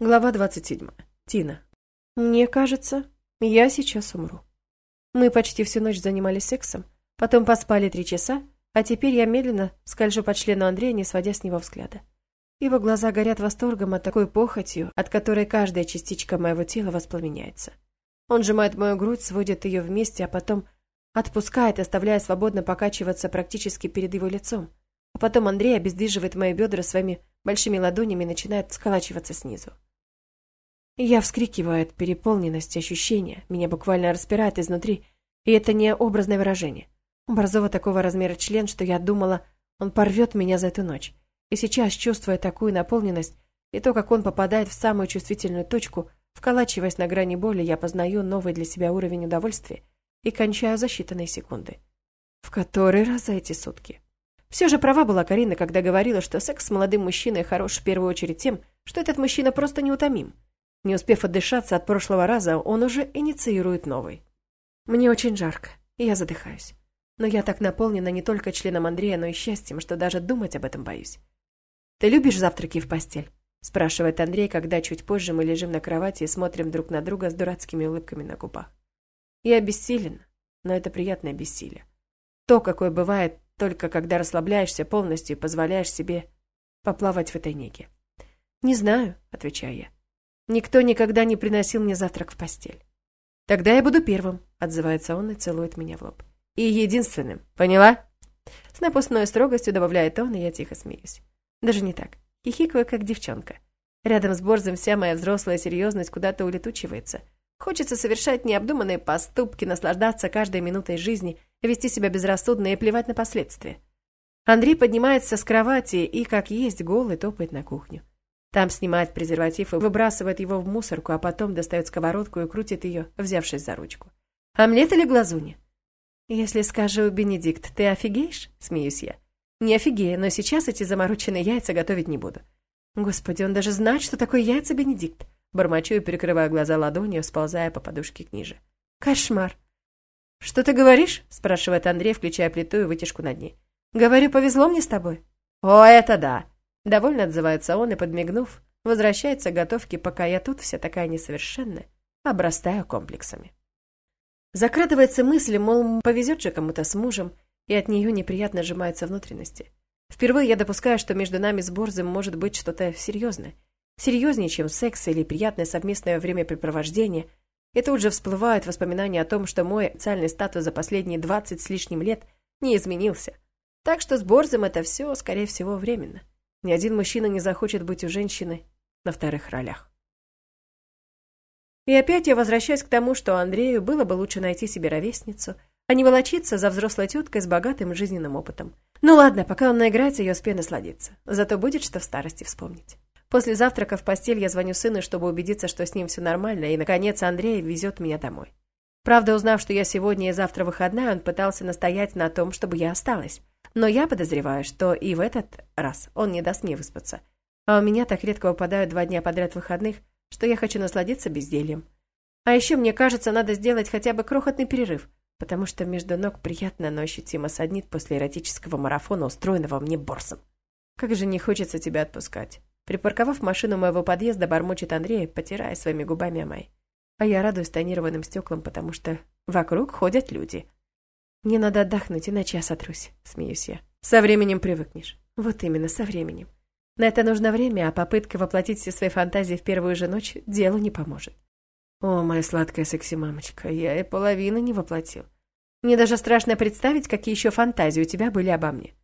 Глава 27. Тина. Мне кажется, я сейчас умру. Мы почти всю ночь занимались сексом, потом поспали три часа, а теперь я медленно скольжу по члену Андрея, не сводя с него взгляда. Его глаза горят восторгом от такой похотью, от которой каждая частичка моего тела воспламеняется. Он сжимает мою грудь, сводит ее вместе, а потом отпускает, оставляя свободно покачиваться практически перед его лицом. А потом Андрей обездвиживает мои бедра своими большими ладонями начинает сколачиваться снизу. Я вскрикиваю от переполненности ощущения, меня буквально распирает изнутри, и это не образное выражение. У такого размера член, что я думала, он порвет меня за эту ночь. И сейчас, чувствуя такую наполненность, и то, как он попадает в самую чувствительную точку, вколачиваясь на грани боли, я познаю новый для себя уровень удовольствия и кончаю за считанные секунды. В который раз за эти сутки. Все же права была Карина, когда говорила, что секс с молодым мужчиной хорош в первую очередь тем, что этот мужчина просто неутомим. Не успев отдышаться от прошлого раза, он уже инициирует новый. Мне очень жарко, и я задыхаюсь. Но я так наполнена не только членом Андрея, но и счастьем, что даже думать об этом боюсь. «Ты любишь завтраки в постель?» – спрашивает Андрей, когда чуть позже мы лежим на кровати и смотрим друг на друга с дурацкими улыбками на губах. Я бессилен, но это приятное бессилие. То, какое бывает только когда расслабляешься полностью и позволяешь себе поплавать в этой неге. «Не знаю», – отвечаю я. Никто никогда не приносил мне завтрак в постель. Тогда я буду первым, отзывается он и целует меня в лоб. И единственным, поняла? С напускной строгостью добавляет он, и я тихо смеюсь. Даже не так. Хихикаю, как девчонка. Рядом с Борзом вся моя взрослая серьезность куда-то улетучивается. Хочется совершать необдуманные поступки, наслаждаться каждой минутой жизни, вести себя безрассудно и плевать на последствия. Андрей поднимается с кровати и, как есть, голый топает на кухню. Там снимает презерватив и выбрасывает его в мусорку, а потом достает сковородку и крутит ее, взявшись за ручку. «Омлет или глазунья?» «Если скажу, Бенедикт, ты офигеешь?» – смеюсь я. «Не офигею, но сейчас эти замороченные яйца готовить не буду». «Господи, он даже знает, что такое яйца Бенедикт!» Бормочу и перекрываю глаза ладонью, сползая по подушке к ниже. «Кошмар!» «Что ты говоришь?» – спрашивает Андрей, включая плиту и вытяжку над ней. «Говорю, повезло мне с тобой?» «О, это да!» Довольно отзывается он и, подмигнув, возвращается к готовке, пока я тут вся такая несовершенная, обрастаю комплексами. Закрадывается мысль, мол, повезет же кому-то с мужем, и от нее неприятно сжимаются внутренности. Впервые я допускаю, что между нами с Борзым может быть что-то серьезное. Серьезнее, чем секс или приятное совместное времяпрепровождение. И тут же всплывают воспоминания о том, что мой социальный статус за последние двадцать с лишним лет не изменился. Так что с Борзым это все, скорее всего, временно. Ни один мужчина не захочет быть у женщины на вторых ролях. И опять я возвращаюсь к тому, что Андрею было бы лучше найти себе ровесницу, а не волочиться за взрослой теткой с богатым жизненным опытом. Ну ладно, пока он наиграется, я успею насладиться. Зато будет что в старости вспомнить. После завтрака в постель я звоню сыну, чтобы убедиться, что с ним все нормально, и, наконец, Андрей везет меня домой. Правда, узнав, что я сегодня и завтра выходная, он пытался настоять на том, чтобы я осталась. Но я подозреваю, что и в этот раз он не даст мне выспаться. А у меня так редко выпадают два дня подряд выходных, что я хочу насладиться бездельем. А еще, мне кажется, надо сделать хотя бы крохотный перерыв, потому что между ног приятно, но ощутимо саднит после эротического марафона, устроенного мне борсом. Как же не хочется тебя отпускать. Припарковав машину моего подъезда, бормочет Андрей, потирая своими губами моей. А я радуюсь тонированным стеклам, потому что вокруг ходят люди. Мне надо отдохнуть, иначе я сотрусь, смеюсь я. Со временем привыкнешь. Вот именно, со временем. На это нужно время, а попытка воплотить все свои фантазии в первую же ночь делу не поможет. О, моя сладкая секси-мамочка, я и половины не воплотил. Мне даже страшно представить, какие еще фантазии у тебя были обо мне.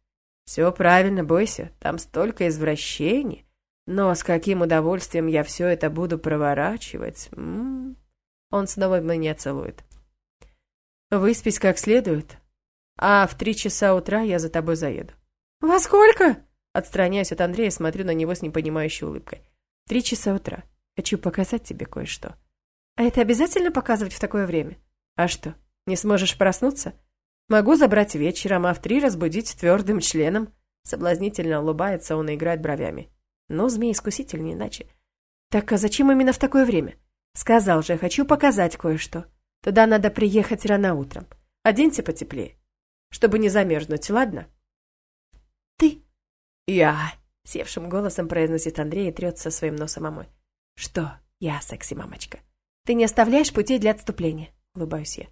Все правильно, бойся, там столько извращений. Но с каким удовольствием я все это буду проворачивать. М -м -м. Он снова меня целует. Выспись как следует, а в три часа утра я за тобой заеду. Во сколько? Отстраняюсь от Андрея, смотрю на него с непонимающей улыбкой. Три часа утра. Хочу показать тебе кое-что. А это обязательно показывать в такое время? А что, не сможешь проснуться? Могу забрать вечером, а в три разбудить твердым членом. Соблазнительно улыбается он и играет бровями. Ну, змей-искуситель не иначе. Так а зачем именно в такое время? Сказал же, хочу показать кое-что. Туда надо приехать рано утром. Оденься потеплее, чтобы не замерзнуть, ладно? Ты? Я, севшим голосом произносит Андрей и трется своим носом о мой. Что? Я секси-мамочка. Ты не оставляешь путей для отступления, улыбаюсь я.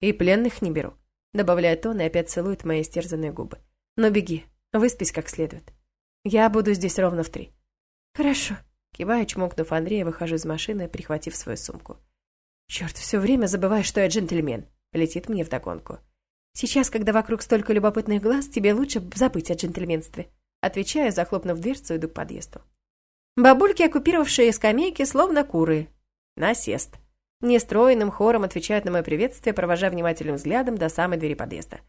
И пленных не беру. Добавляет он и опять целует мои стерзанные губы. Но беги, выспись как следует. Я буду здесь ровно в три. Хорошо. Киваю, чмокнув Андрея, выхожу из машины, прихватив свою сумку. Черт, все время забываешь, что я джентльмен. Летит мне вдогонку. Сейчас, когда вокруг столько любопытных глаз, тебе лучше забыть о джентльменстве. Отвечаю, захлопнув дверцу, иду к подъезду. Бабульки, оккупировавшие скамейки, словно куры. Насест. Нестроенным хором отвечают на мое приветствие, провожая внимательным взглядом до самой двери подъезда.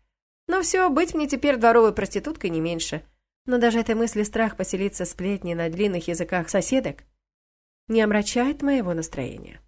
Но все, быть мне теперь дворовой проституткой не меньше. Но даже этой мысли страх поселиться сплетни на длинных языках соседок не омрачает моего настроения.